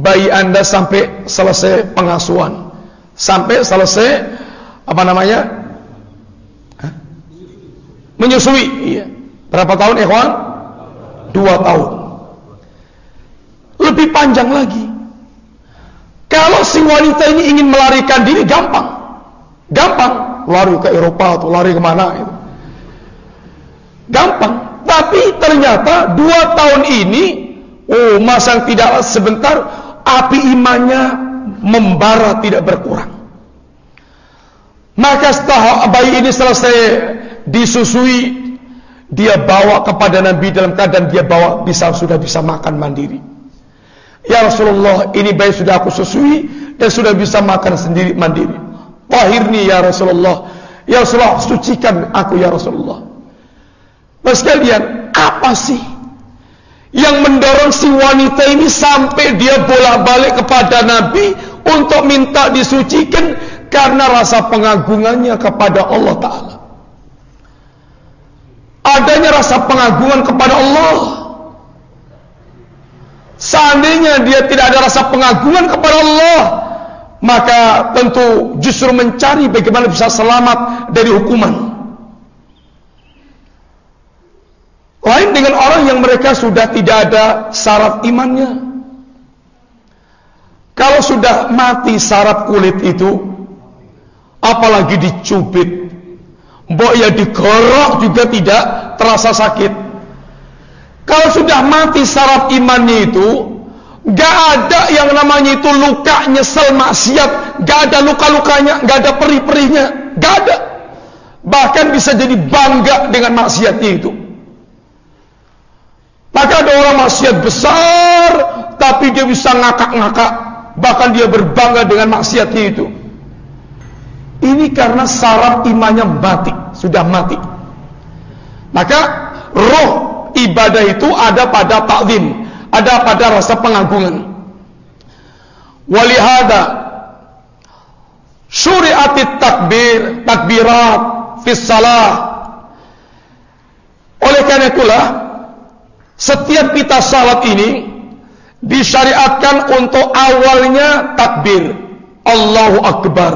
bayi Anda sampai selesai pengasuhan. Sampai selesai apa namanya? Menyusui. Iya. Berapa tahun ikhwan? Dua tahun. Lebih panjang lagi. Kalau si wanita ini ingin melarikan diri gampang. Gampang. Lari ke Eropa atau lari ke mana itu. Gampang. Tapi ternyata dua tahun ini, oh masa tidak sebentar, api imannya membara tidak berkurang. Maka setelah bayi ini selesai disusui, dia bawa kepada Nabi dalam keadaan dia bawa bisa sudah bisa makan mandiri. Ya Rasulullah, ini bayi sudah aku susui dan sudah bisa makan sendiri mandiri. Wahirni ya Rasulullah. Ya Rasulullah, sucikan aku ya Rasulullah. Mas kalian, apa sih yang mendorong si wanita ini sampai dia bolak-balik kepada Nabi untuk minta disucikan karena rasa pengagungannya kepada Allah Ta'ala adanya rasa pengagungan kepada Allah. Seandainya dia tidak ada rasa pengagungan kepada Allah, maka tentu justru mencari bagaimana bisa selamat dari hukuman. Lain dengan orang yang mereka sudah tidak ada syarat imannya. Kalau sudah mati syarat kulit itu, apalagi dicubit, Mbok ya digerok juga tidak terasa sakit. Kalau sudah mati syarat imannya itu, gak ada yang namanya itu luka nyesel maksiat, gak ada luka-lukanya, gak ada perih-perihnya, gak ada. Bahkan bisa jadi bangga dengan maksiatnya itu. Maka ada orang maksiat besar, tapi dia bisa ngakak-ngakak, bahkan dia berbangga dengan maksiatnya itu. Ini karena syarat imannya mati, sudah mati. Maka roh ibadah itu ada pada takzim, ada pada rasa pengagungan. Walihada syuriatit takbir, takbirat fi salah. Oleh karena itulah setiap kita salat ini disyariatkan untuk awalnya takbir. Allahu Akbar.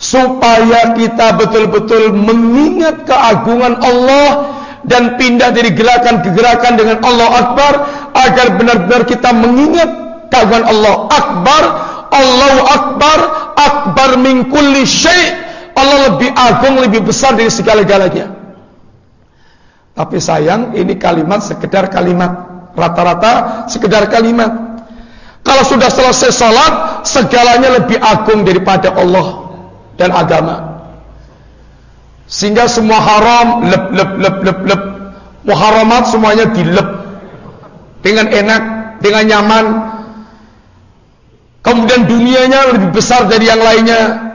Supaya kita betul-betul mengingat keagungan Allah dan pindah dari gerakan ke gerakan dengan Allah Akbar agar benar-benar kita mengingat keagungan Allah. Akbar Allahu Akbar Akbar min kulli syai' Allah lebih agung lebih besar dari segala-galanya tapi sayang ini kalimat sekedar kalimat rata-rata sekedar kalimat kalau sudah selesai salat segalanya lebih agung daripada Allah dan agama. Sehingga semua haram lep lep lep lep lep muharamat semuanya dilep dengan enak, dengan nyaman. Kemudian dunianya lebih besar dari yang lainnya.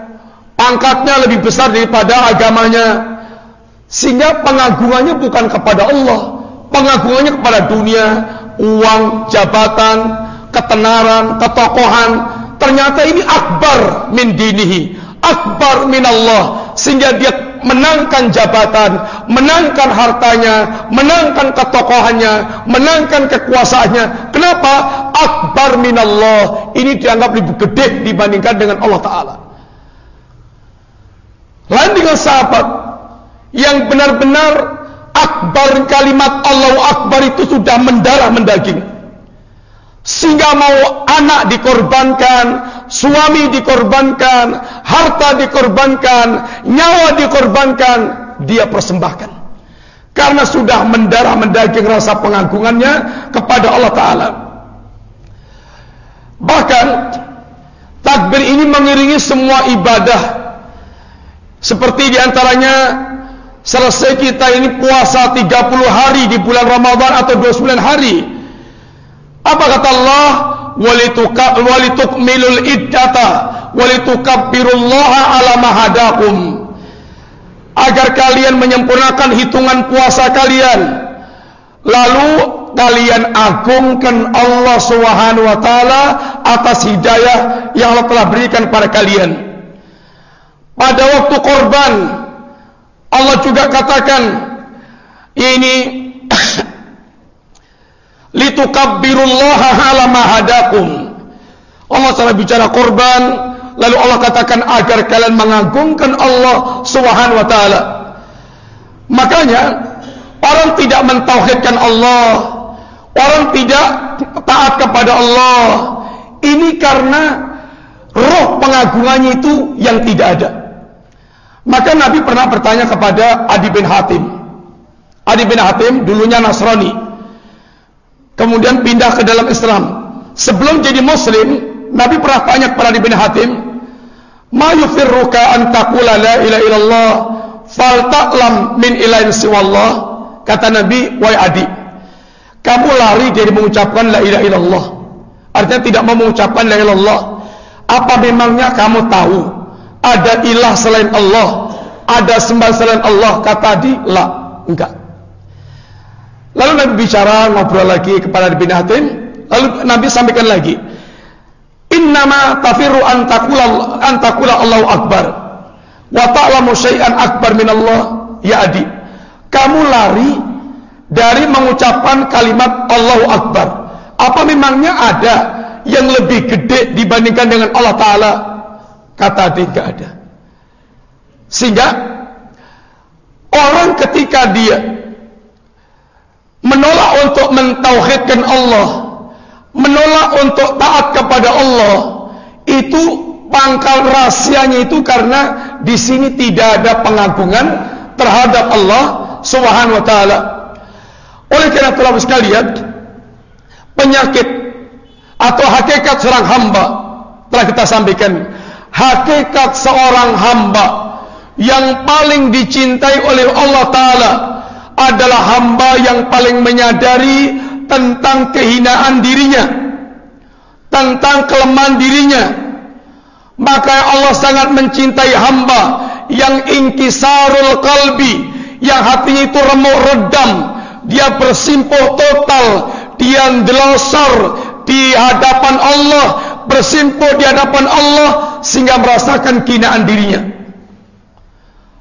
Pangkatnya lebih besar daripada agamanya. Sehingga pengagungannya bukan kepada Allah, pengagungannya kepada dunia, uang, jabatan, ketenaran, ketokohan. Ternyata ini akbar min dinihi akbar minallah sehingga dia menangkan jabatan, menangkan hartanya, menangkan ketokohannya, menangkan kekuasaannya. Kenapa? Akbar minallah. Ini dianggap lebih gede dibandingkan dengan Allah Ta'ala. Lain dengan sahabat yang benar-benar akbar kalimat Allah Akbar itu sudah mendarah mendaging. Sehingga mau anak dikorbankan, suami dikorbankan, harta dikorbankan, nyawa dikorbankan, dia persembahkan. Karena sudah mendarah mendaging rasa pengagungannya kepada Allah Ta'ala. Bahkan, takbir ini mengiringi semua ibadah. Seperti di antaranya, selesai kita ini puasa 30 hari di bulan Ramadan atau 29 hari apa kata Allah? Walitukmilul iddata walitukabbirullaha ala mahadakum. Agar kalian menyempurnakan hitungan puasa kalian. Lalu kalian agungkan Allah Subhanahu wa taala atas hidayah yang Allah telah berikan kepada kalian. Pada waktu korban Allah juga katakan ini litukabbirullaha ala ma. Allah Taala bicara korban, lalu Allah katakan agar kalian mengagungkan Allah Subhanahu wa taala. Makanya orang tidak mentauhidkan Allah, orang tidak taat kepada Allah. Ini karena roh pengagungannya itu yang tidak ada. Maka Nabi pernah bertanya kepada Adi bin Hatim. Adi bin Hatim dulunya Nasrani kemudian pindah ke dalam Islam. Sebelum jadi muslim, Nabi pernah tanya kepada Ibn Hatim, "Ma yufirruka an taqula la ilaha illallah fal ta'lam min ilahin siwallah?" Kata Nabi, "Wahai Adi, kamu lari dari mengucapkan la ilaha illallah. Artinya tidak mau mengucapkan la ilaha illallah. Apa memangnya kamu tahu ada ilah selain Allah, ada sembah selain Allah?" Kata Adi, "La." Enggak. Lalu Nabi bicara ngobrol lagi kepada Ibn Hatim. Lalu Nabi sampaikan lagi. Innama tafiru antakula antakula Allahu Akbar. Wa ta'lamu syai'an akbar min Allah ya adi. Kamu lari dari mengucapkan kalimat Allahu Akbar. Apa memangnya ada yang lebih gede dibandingkan dengan Allah Ta'ala? Kata dia tidak ada. Sehingga orang ketika dia menolak untuk mentauhidkan Allah, menolak untuk taat kepada Allah, itu pangkal rahasianya itu karena di sini tidak ada pengagungan terhadap Allah Subhanahu wa taala. Oleh karena itu sekalian, penyakit atau hakikat seorang hamba telah kita sampaikan. Hakikat seorang hamba yang paling dicintai oleh Allah taala adalah hamba yang paling menyadari tentang kehinaan dirinya, tentang kelemahan dirinya. Maka Allah sangat mencintai hamba yang ingkisarul kalbi, yang hatinya itu remuk redam, dia bersimpuh total, dia delosor di hadapan Allah, bersimpuh di hadapan Allah sehingga merasakan kehinaan dirinya.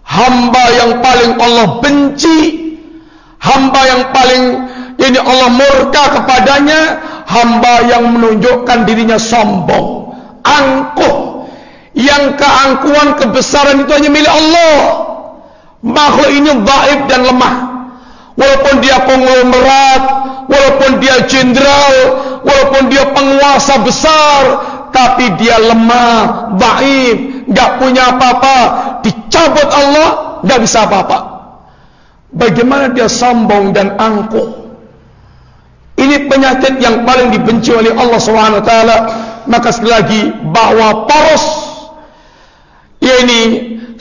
Hamba yang paling Allah benci hamba yang paling ini Allah murka kepadanya hamba yang menunjukkan dirinya sombong angkuh. Yang keangkuhan kebesaran itu hanya milik Allah. Makhluk ini baik dan lemah. Walaupun dia konglomerat walaupun dia jenderal walaupun dia penguasa besar tapi dia lemah baik gak punya apa-apa dicabut Allah gak bisa apa-apa Bagaimana dia sombong dan angkuh. Ini penyakit yang paling dibenci oleh Allah SWT. Maka sekali lagi bahwa poros ini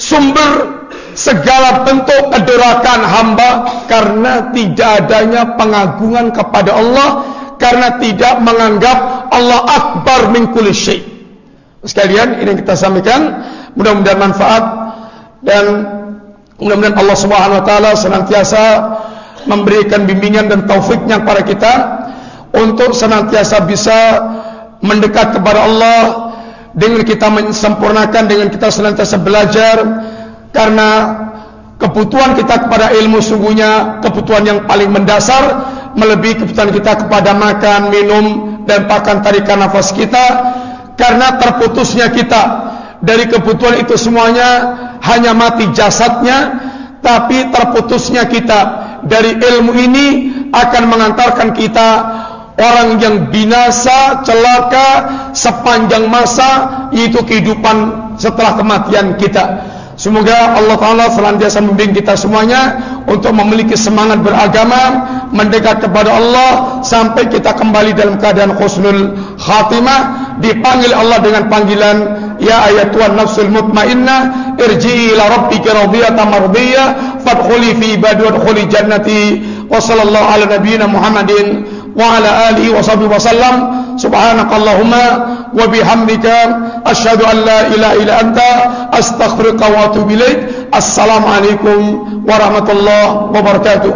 sumber segala bentuk kedorakan hamba karena tidak adanya pengagungan kepada Allah karena tidak menganggap Allah akbar min kulli syai. Sekalian ini yang kita sampaikan mudah-mudahan manfaat dan Mudah-mudahan Allah Subhanahu wa taala senantiasa memberikan bimbingan dan taufiknya kepada kita untuk senantiasa bisa mendekat kepada Allah dengan kita sempurnakan dengan kita senantiasa belajar karena kebutuhan kita kepada ilmu sungguhnya kebutuhan yang paling mendasar melebihi kebutuhan kita kepada makan, minum dan bahkan tarikan nafas kita karena terputusnya kita dari kebutuhan itu semuanya hanya mati jasadnya tapi terputusnya kita dari ilmu ini akan mengantarkan kita orang yang binasa, celaka sepanjang masa yaitu kehidupan setelah kematian kita. Semoga Allah Ta'ala selantiasa membimbing kita semuanya Untuk memiliki semangat beragama Mendekat kepada Allah Sampai kita kembali dalam keadaan khusnul khatimah. Dipanggil Allah dengan panggilan Ya ayat Tuhan nafsul mutmainnah Irji'i ila rabbika radiyata mardiyah Fadkhuli fi ibadu khuli jannati Wa sallallahu ala nabiyina Muhammadin Wa ala alihi wa sahbihi wa bihamdika. Ashadu an la ilaha ila anta. Astaghfirullah wa warahmatullahi wabarakatuh